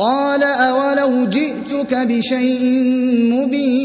قال أولو جئتك بشيء مبين